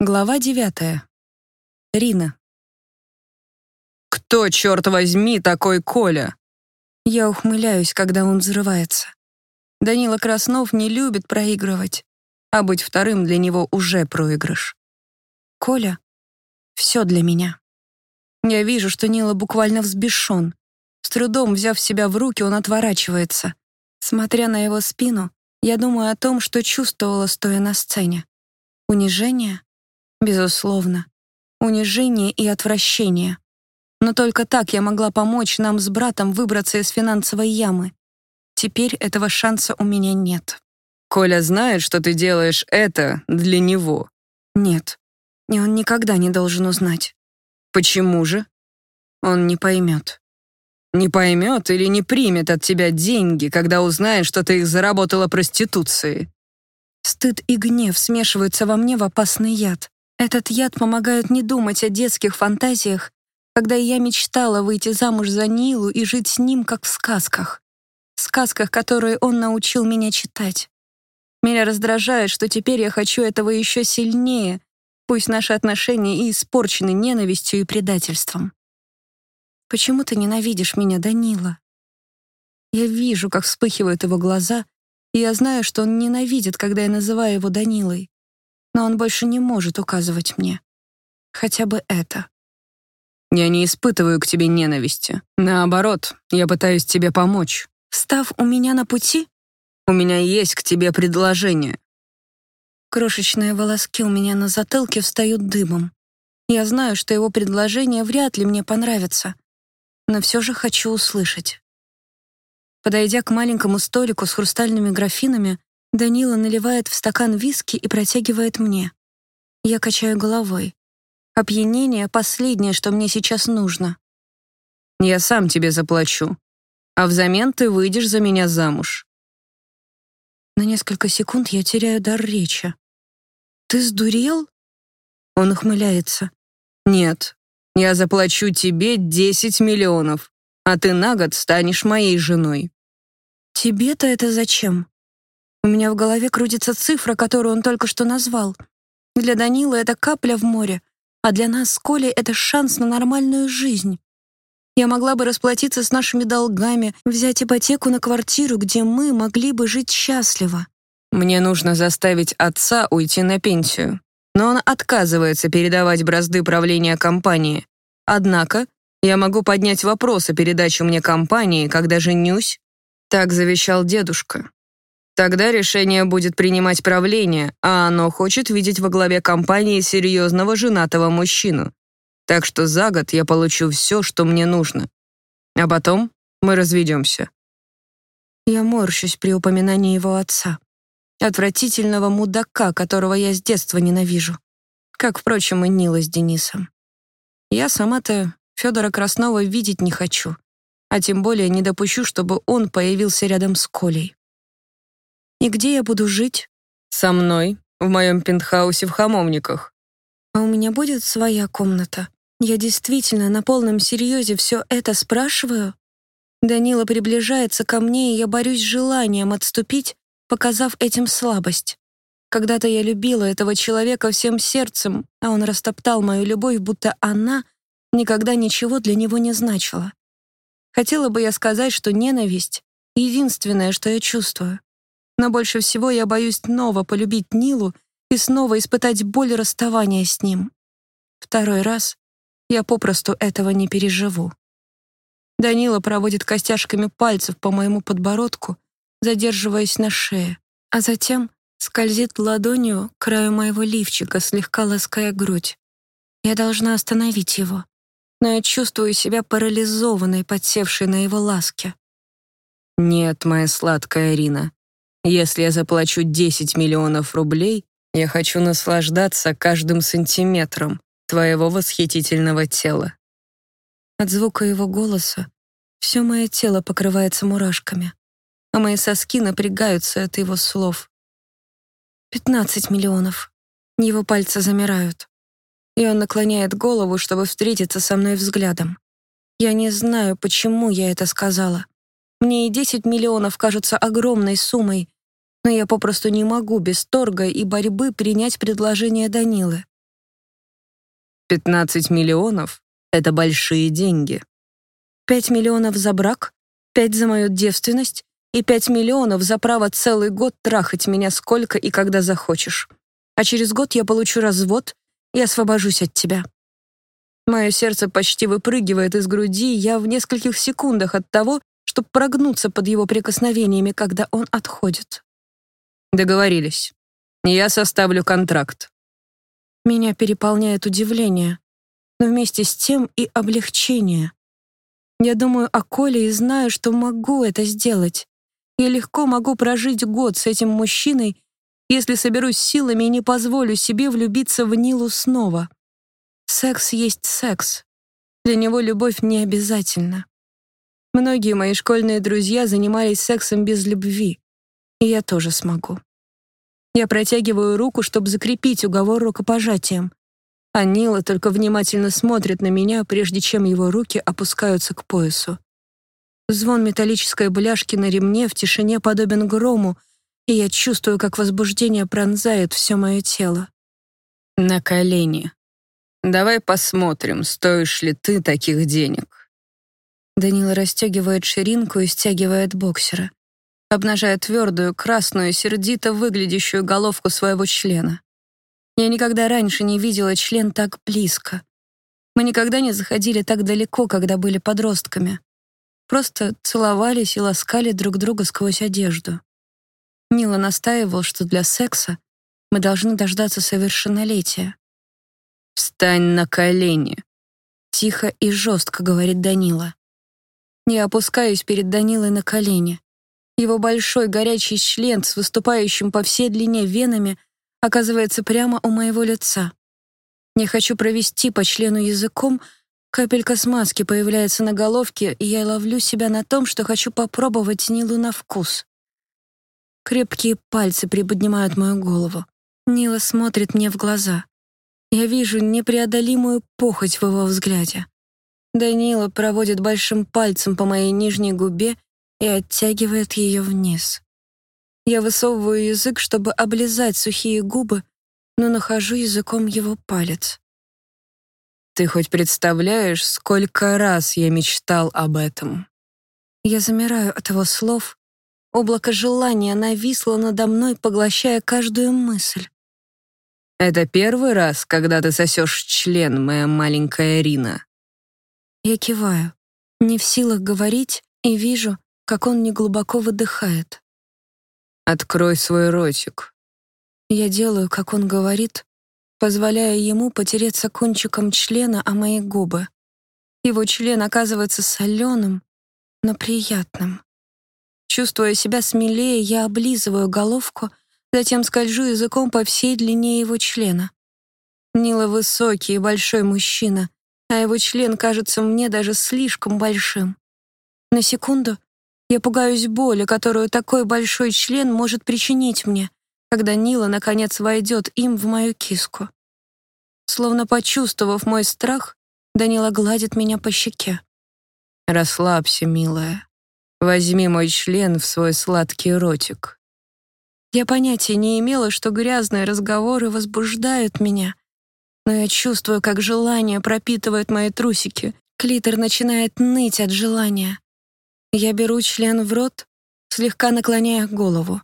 Глава девятая. Рина. «Кто, черт возьми, такой Коля?» Я ухмыляюсь, когда он взрывается. Данила Краснов не любит проигрывать, а быть вторым для него уже проигрыш. Коля — все для меня. Я вижу, что Нила буквально взбешен. С трудом взяв себя в руки, он отворачивается. Смотря на его спину, я думаю о том, что чувствовала, стоя на сцене. Унижение — Безусловно. Унижение и отвращение. Но только так я могла помочь нам с братом выбраться из финансовой ямы. Теперь этого шанса у меня нет. Коля знает, что ты делаешь это для него. Нет. И он никогда не должен узнать. Почему же? Он не поймет. Не поймет или не примет от тебя деньги, когда узнает, что ты их заработала проституцией. Стыд и гнев смешиваются во мне в опасный яд. Этот яд помогает не думать о детских фантазиях, когда я мечтала выйти замуж за Нилу и жить с ним, как в сказках. Сказках, которые он научил меня читать. Меня раздражает, что теперь я хочу этого еще сильнее, пусть наши отношения и испорчены ненавистью и предательством. Почему ты ненавидишь меня, Данила? Я вижу, как вспыхивают его глаза, и я знаю, что он ненавидит, когда я называю его Данилой но он больше не может указывать мне. Хотя бы это. Я не испытываю к тебе ненависти. Наоборот, я пытаюсь тебе помочь. Став у меня на пути, у меня есть к тебе предложение. Крошечные волоски у меня на затылке встают дымом. Я знаю, что его предложение вряд ли мне понравится, но все же хочу услышать. Подойдя к маленькому столику с хрустальными графинами, Данила наливает в стакан виски и протягивает мне. Я качаю головой. Опьянение — последнее, что мне сейчас нужно. Я сам тебе заплачу, а взамен ты выйдешь за меня замуж. На несколько секунд я теряю дар речи. «Ты сдурел?» Он ухмыляется. «Нет, я заплачу тебе 10 миллионов, а ты на год станешь моей женой». «Тебе-то это зачем?» У меня в голове крутится цифра, которую он только что назвал. Для Данила это капля в море, а для нас с Колей это шанс на нормальную жизнь. Я могла бы расплатиться с нашими долгами, взять ипотеку на квартиру, где мы могли бы жить счастливо. Мне нужно заставить отца уйти на пенсию. Но он отказывается передавать бразды правления компании. Однако я могу поднять вопрос о передаче мне компании, когда женюсь. Так завещал дедушка. Тогда решение будет принимать правление, а оно хочет видеть во главе компании серьезного женатого мужчину. Так что за год я получу все, что мне нужно. А потом мы разведемся. Я морщусь при упоминании его отца. Отвратительного мудака, которого я с детства ненавижу. Как, впрочем, и Нила с Денисом. Я сама-то Федора Краснова видеть не хочу, а тем более не допущу, чтобы он появился рядом с Колей. И где я буду жить? Со мной, в моем пентхаусе в Хамовниках. А у меня будет своя комната? Я действительно на полном серьезе все это спрашиваю? Данила приближается ко мне, и я борюсь с желанием отступить, показав этим слабость. Когда-то я любила этого человека всем сердцем, а он растоптал мою любовь, будто она никогда ничего для него не значила. Хотела бы я сказать, что ненависть — единственное, что я чувствую. Но больше всего я боюсь снова полюбить Нилу и снова испытать боль расставания с ним. Второй раз я попросту этого не переживу. Данила проводит костяшками пальцев по моему подбородку, задерживаясь на шее, а затем скользит ладонью к краю моего лифчика, слегка лаская грудь. Я должна остановить его, но я чувствую себя парализованной, подсевшей на его ласке. «Нет, моя сладкая Ирина, если я заплачу 10 миллионов рублей, я хочу наслаждаться каждым сантиметром твоего восхитительного тела». От звука его голоса все мое тело покрывается мурашками, а мои соски напрягаются от его слов. «Пятнадцать миллионов». Его пальцы замирают, и он наклоняет голову, чтобы встретиться со мной взглядом. Я не знаю, почему я это сказала. Мне и 10 миллионов кажутся огромной суммой, но я попросту не могу без торга и борьбы принять предложение Данилы. 15 миллионов — это большие деньги. Пять миллионов за брак, пять за мою девственность и пять миллионов за право целый год трахать меня сколько и когда захочешь. А через год я получу развод и освобожусь от тебя. Мое сердце почти выпрыгивает из груди, я в нескольких секундах от того, чтобы прогнуться под его прикосновениями, когда он отходит. Договорились. Я составлю контракт. Меня переполняет удивление, но вместе с тем и облегчение. Я думаю о Коле и знаю, что могу это сделать. Я легко могу прожить год с этим мужчиной, если соберусь силами и не позволю себе влюбиться в Нилу снова. Секс есть секс. Для него любовь не обязательна. Многие мои школьные друзья занимались сексом без любви, и я тоже смогу. Я протягиваю руку, чтобы закрепить уговор рукопожатием. А Нила только внимательно смотрит на меня, прежде чем его руки опускаются к поясу. Звон металлической бляшки на ремне в тишине подобен грому, и я чувствую, как возбуждение пронзает все мое тело. На колени. Давай посмотрим, стоишь ли ты таких денег. Данила расстегивает ширинку и стягивает боксера обнажая твердую, красную, сердито выглядящую головку своего члена. Я никогда раньше не видела член так близко. Мы никогда не заходили так далеко, когда были подростками. Просто целовались и ласкали друг друга сквозь одежду. Нила настаивал, что для секса мы должны дождаться совершеннолетия. «Встань на колени», — тихо и жестко говорит Данила. Я опускаюсь перед Данилой на колени. Его большой горячий член с выступающим по всей длине венами оказывается прямо у моего лица. Я хочу провести по члену языком, капелька смазки появляется на головке, и я ловлю себя на том, что хочу попробовать Нилу на вкус. Крепкие пальцы приподнимают мою голову. Нила смотрит мне в глаза. Я вижу непреодолимую похоть в его взгляде. Данила проводит большим пальцем по моей нижней губе и оттягивает ее вниз. Я высовываю язык, чтобы облизать сухие губы, но нахожу языком его палец. Ты хоть представляешь, сколько раз я мечтал об этом? Я замираю от его слов. Облако желания нависло надо мной, поглощая каждую мысль. Это первый раз, когда ты сосешь член, моя маленькая Рина. Я киваю, не в силах говорить, и вижу, как он неглубоко выдыхает. «Открой свой ротик». Я делаю, как он говорит, позволяя ему потереться кончиком члена о мои губы. Его член оказывается соленым, но приятным. Чувствуя себя смелее, я облизываю головку, затем скольжу языком по всей длине его члена. Нила высокий и большой мужчина, а его член кажется мне даже слишком большим. На секунду я пугаюсь боли, которую такой большой член может причинить мне, когда Нила наконец войдет им в мою киску. Словно почувствовав мой страх, Данила гладит меня по щеке. «Расслабься, милая. Возьми мой член в свой сладкий ротик». Я понятия не имела, что грязные разговоры возбуждают меня, но я чувствую, как желание пропитывает мои трусики. Клитор начинает ныть от желания. Я беру член в рот, слегка наклоняя голову.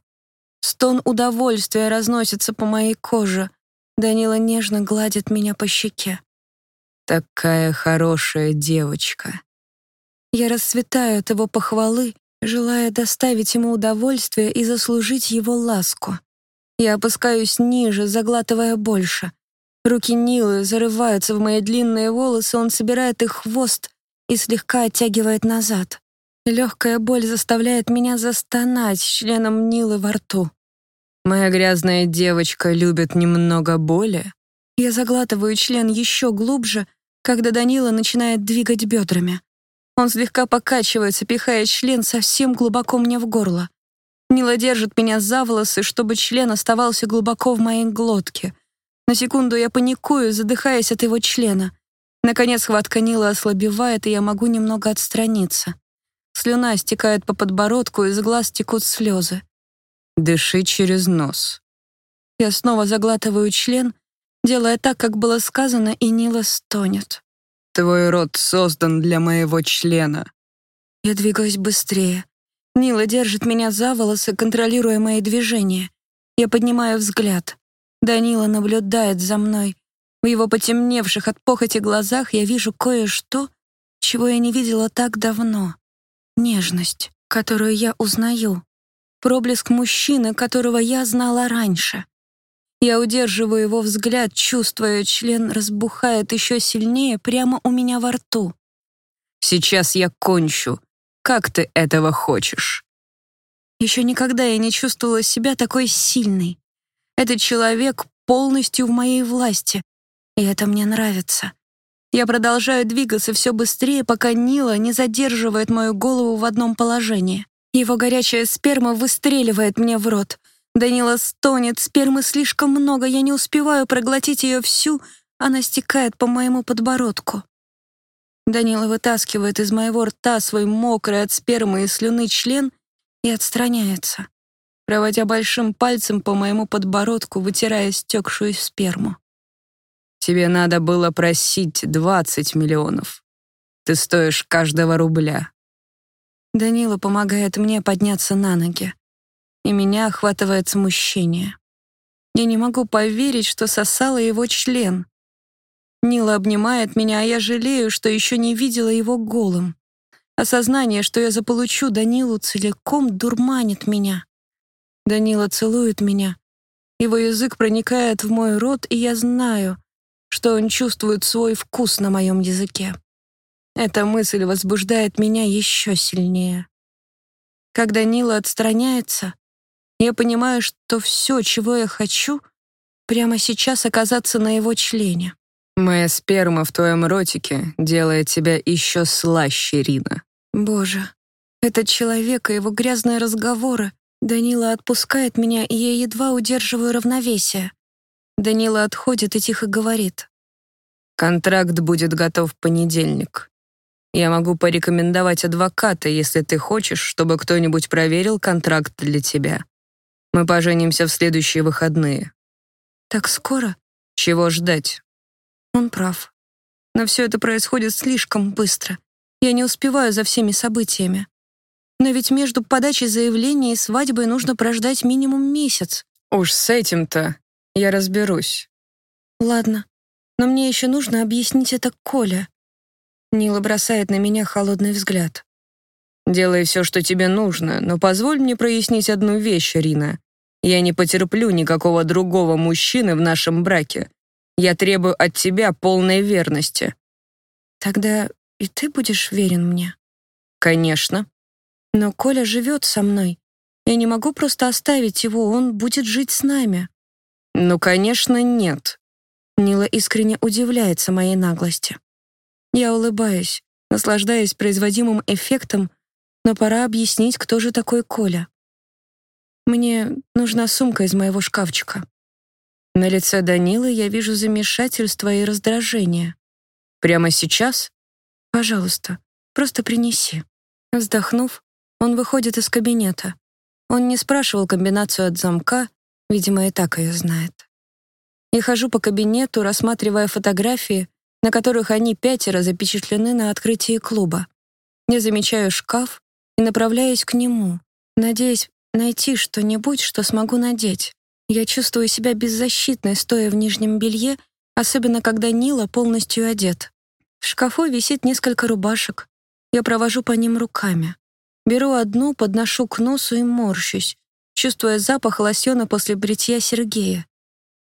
Стон удовольствия разносится по моей коже. Данила нежно гладит меня по щеке. «Такая хорошая девочка». Я расцветаю от его похвалы, желая доставить ему удовольствие и заслужить его ласку. Я опускаюсь ниже, заглатывая больше. Руки Нилы зарываются в мои длинные волосы, он собирает их хвост и слегка оттягивает назад. Легкая боль заставляет меня застонать с членом Нилы во рту. Моя грязная девочка любит немного боли. Я заглатываю член еще глубже, когда Данила начинает двигать бедрами. Он слегка покачивается, пихая член совсем глубоко мне в горло. Нила держит меня за волосы, чтобы член оставался глубоко в моей глотке. На секунду я паникую, задыхаясь от его члена. Наконец хватка Нила ослабевает, и я могу немного отстраниться. Слюна стекает по подбородку, из глаз текут слезы. «Дыши через нос». Я снова заглатываю член, делая так, как было сказано, и Нила стонет. «Твой рот создан для моего члена». Я двигаюсь быстрее. Нила держит меня за волосы, контролируя мои движения. Я поднимаю взгляд. Данила наблюдает за мной. В его потемневших от похоти глазах я вижу кое-что, чего я не видела так давно. Нежность, которую я узнаю. Проблеск мужчины, которого я знала раньше. Я удерживаю его взгляд, чувствуя, член разбухает еще сильнее прямо у меня во рту. «Сейчас я кончу. Как ты этого хочешь?» Еще никогда я не чувствовала себя такой сильной. Этот человек полностью в моей власти, и это мне нравится. Я продолжаю двигаться все быстрее, пока Нила не задерживает мою голову в одном положении. Его горячая сперма выстреливает мне в рот. Данила стонет, спермы слишком много, я не успеваю проглотить ее всю, она стекает по моему подбородку. Данила вытаскивает из моего рта свой мокрый от спермы и слюны член и отстраняется, проводя большим пальцем по моему подбородку, вытирая стекшую сперму. Тебе надо было просить 20 миллионов. Ты стоишь каждого рубля. Данила помогает мне подняться на ноги, и меня охватывает смущение. Я не могу поверить, что сосала его член. Нила обнимает меня, а я жалею, что еще не видела его голым. Осознание, что я заполучу Данилу целиком, дурманит меня. Данила целует меня. Его язык проникает в мой рот, и я знаю, что он чувствует свой вкус на моем языке. Эта мысль возбуждает меня еще сильнее. Когда Нила отстраняется, я понимаю, что все, чего я хочу, прямо сейчас оказаться на его члене. Моя сперма в твоем ротике делает тебя еще слаще, Рина. Боже, этот человек и его грязные разговоры. Данила отпускает меня, и я едва удерживаю равновесие. Данила отходит и тихо говорит. «Контракт будет готов в понедельник. Я могу порекомендовать адвоката, если ты хочешь, чтобы кто-нибудь проверил контракт для тебя. Мы поженимся в следующие выходные». «Так скоро?» «Чего ждать?» Он прав. Но все это происходит слишком быстро. Я не успеваю за всеми событиями. Но ведь между подачей заявления и свадьбой нужно прождать минимум месяц. Уж с этим-то я разберусь. Ладно, но мне еще нужно объяснить это Коля. Нила бросает на меня холодный взгляд. Делай все, что тебе нужно, но позволь мне прояснить одну вещь, Рина. Я не потерплю никакого другого мужчины в нашем браке. Я требую от тебя полной верности. Тогда и ты будешь верен мне? Конечно. Но Коля живет со мной. Я не могу просто оставить его, он будет жить с нами. «Ну, конечно, нет». Нила искренне удивляется моей наглости. Я улыбаюсь, наслаждаясь производимым эффектом, но пора объяснить, кто же такой Коля. Мне нужна сумка из моего шкафчика. На лице Данилы я вижу замешательство и раздражение. Прямо сейчас? Пожалуйста, просто принеси. Вздохнув, он выходит из кабинета. Он не спрашивал комбинацию от замка, Видимо, и так ее знает. Я хожу по кабинету, рассматривая фотографии, на которых они пятеро запечатлены на открытии клуба. Я замечаю шкаф и направляюсь к нему, надеясь найти что-нибудь, что смогу надеть. Я чувствую себя беззащитной, стоя в нижнем белье, особенно когда Нила полностью одет. В шкафу висит несколько рубашек. Я провожу по ним руками. Беру одну, подношу к носу и морщусь чувствуя запах лосьона после бритья Сергея.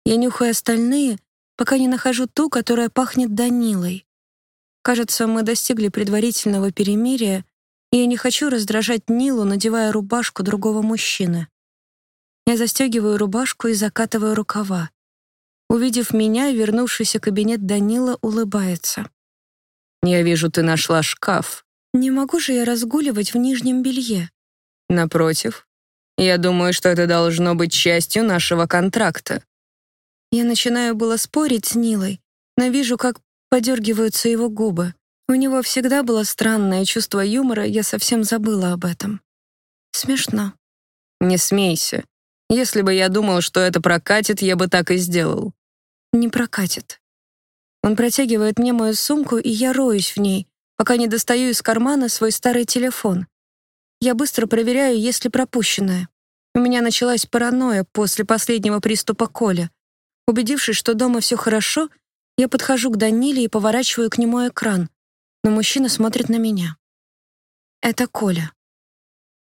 Я нюхаю остальные, пока не нахожу ту, которая пахнет Данилой. Кажется, мы достигли предварительного перемирия, и я не хочу раздражать Нилу, надевая рубашку другого мужчины. Я застегиваю рубашку и закатываю рукава. Увидев меня, вернувшийся кабинет Данила улыбается. «Я вижу, ты нашла шкаф». «Не могу же я разгуливать в нижнем белье». «Напротив, я думаю, что это должно быть частью нашего контракта». Я начинаю было спорить с Нилой, но вижу, как подергиваются его губы. У него всегда было странное чувство юмора, я совсем забыла об этом. Смешно. «Не смейся. Если бы я думал, что это прокатит, я бы так и сделал». Не прокатит. Он протягивает мне мою сумку, и я роюсь в ней, пока не достаю из кармана свой старый телефон. Я быстро проверяю, есть ли пропущенное. У меня началась паранойя после последнего приступа Коля. Убедившись, что дома все хорошо, я подхожу к Даниле и поворачиваю к нему экран, но мужчина смотрит на меня. Это Коля.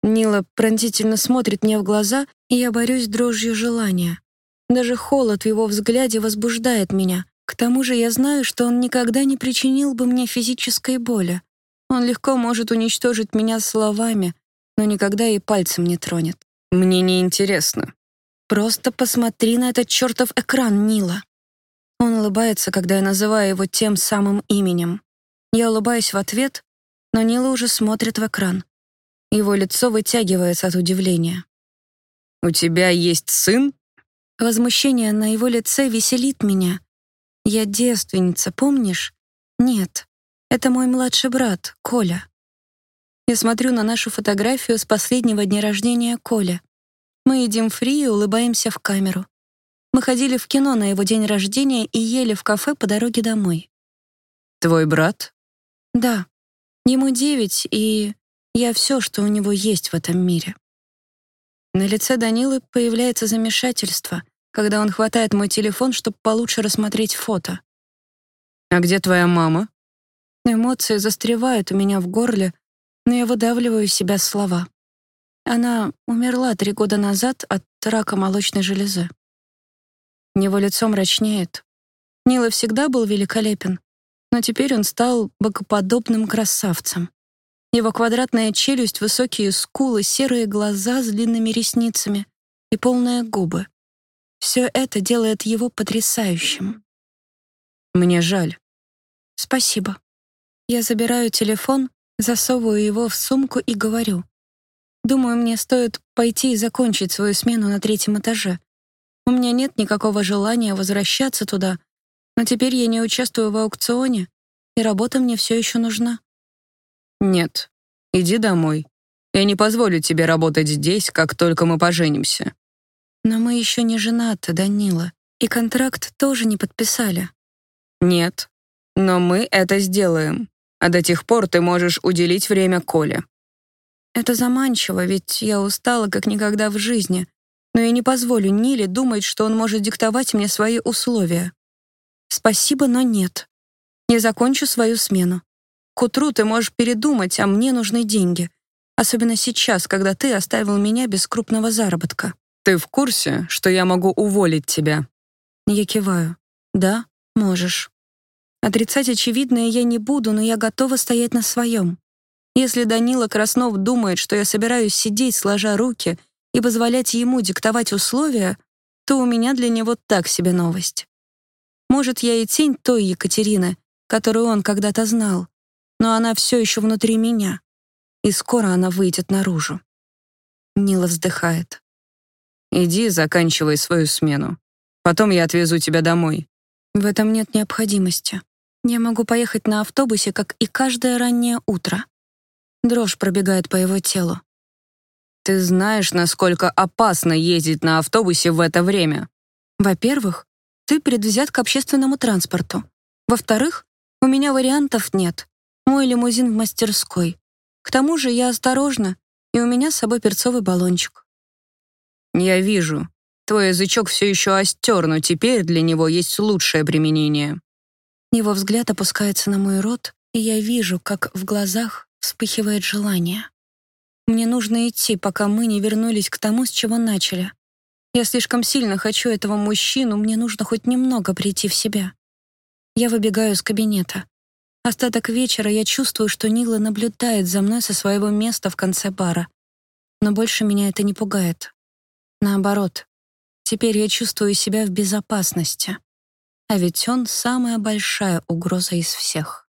Нила пронзительно смотрит мне в глаза, и я борюсь дрожью желания. Даже холод в его взгляде возбуждает меня. К тому же я знаю, что он никогда не причинил бы мне физической боли. Он легко может уничтожить меня словами, но никогда и пальцем не тронет. Мне не интересно. Просто посмотри на этот чертов экран, Нила. Он улыбается, когда я называю его тем самым именем. Я улыбаюсь в ответ, но Нила уже смотрит в экран. Его лицо вытягивается от удивления. «У тебя есть сын?» Возмущение на его лице веселит меня. Я девственница, помнишь? Нет, это мой младший брат, Коля. Я смотрю на нашу фотографию с последнего дня рождения Коля. Мы едим фри и улыбаемся в камеру. Мы ходили в кино на его день рождения и ели в кафе по дороге домой. «Твой брат?» «Да. Ему девять, и я все, что у него есть в этом мире». На лице Данилы появляется замешательство, когда он хватает мой телефон, чтобы получше рассмотреть фото. «А где твоя мама?» Эмоции застревают у меня в горле, но я выдавливаю из себя слова. Она умерла три года назад от рака молочной железы. Его лицо мрачнеет. Нила всегда был великолепен, но теперь он стал богоподобным красавцем. Его квадратная челюсть, высокие скулы, серые глаза с длинными ресницами и полные губы. Все это делает его потрясающим. Мне жаль. Спасибо. Я забираю телефон, засовываю его в сумку и говорю. Думаю, мне стоит пойти и закончить свою смену на третьем этаже. У меня нет никакого желания возвращаться туда, но теперь я не участвую в аукционе, и работа мне все еще нужна. Нет, иди домой. Я не позволю тебе работать здесь, как только мы поженимся. Но мы еще не женаты, Данила, и контракт тоже не подписали. Нет, но мы это сделаем. А до тех пор ты можешь уделить время Коле. Это заманчиво, ведь я устала как никогда в жизни, но я не позволю Ниле думать, что он может диктовать мне свои условия. Спасибо, но нет. Я закончу свою смену. К утру ты можешь передумать, а мне нужны деньги. Особенно сейчас, когда ты оставил меня без крупного заработка. Ты в курсе, что я могу уволить тебя? Я киваю. Да, можешь. Отрицать очевидное я не буду, но я готова стоять на своем. Если Данила Краснов думает, что я собираюсь сидеть, сложа руки, и позволять ему диктовать условия, то у меня для него так себе новость. Может, я и тень той Екатерины, которую он когда-то знал, но она все еще внутри меня, и скоро она выйдет наружу. Нила вздыхает. «Иди, заканчивай свою смену. Потом я отвезу тебя домой». В этом нет необходимости. Я могу поехать на автобусе, как и каждое раннее утро. Дрожь пробегает по его телу. Ты знаешь, насколько опасно ездить на автобусе в это время? Во-первых, ты предвзят к общественному транспорту. Во-вторых, у меня вариантов нет мой лимузин в мастерской. К тому же я осторожна, и у меня с собой перцовый баллончик. Я вижу. Твой язычок все еще остер, но теперь для него есть лучшее применение. Его взгляд опускается на мой рот, и я вижу, как в глазах вспыхивает желание. Мне нужно идти, пока мы не вернулись к тому, с чего начали. Я слишком сильно хочу этого мужчину, мне нужно хоть немного прийти в себя. Я выбегаю из кабинета. Остаток вечера я чувствую, что Нила наблюдает за мной со своего места в конце бара. Но больше меня это не пугает. Наоборот, теперь я чувствую себя в безопасности. А ведь он самая большая угроза из всех.